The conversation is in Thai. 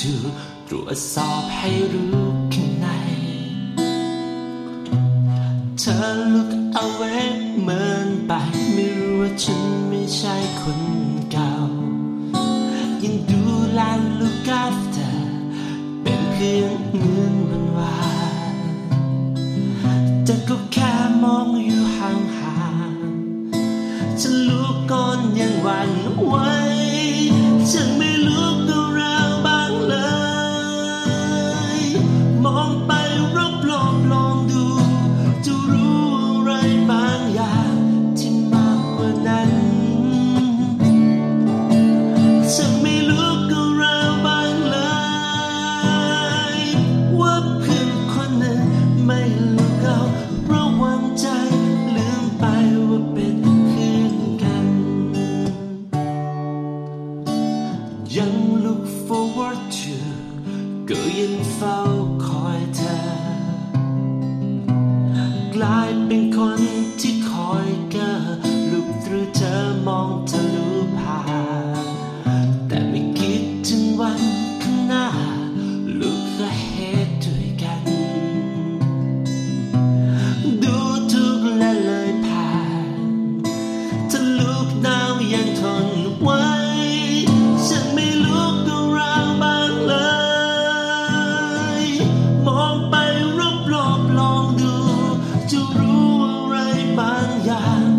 to ตรวจสอบให้รู้ข้างใน เธอ look away เหมือนไปไม่รู้ว่าฉันไม่ใช่คนเก่า ยังดูแล look after เป็นเพื่อนเหมือนวันวานแต่ก็แค่มองอยู่ห่างๆฉันรู้ก่อนยังหวันไหว con sky.